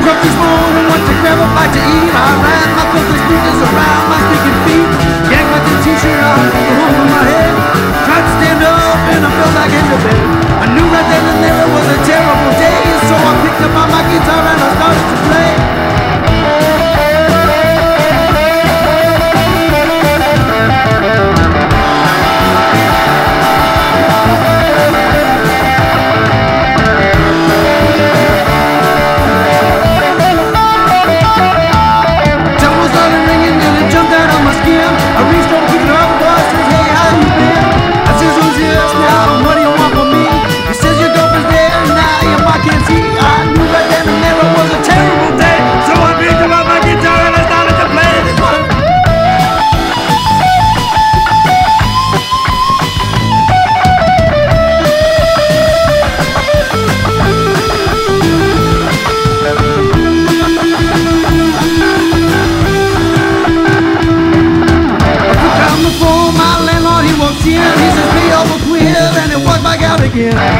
Welcome to Yeah.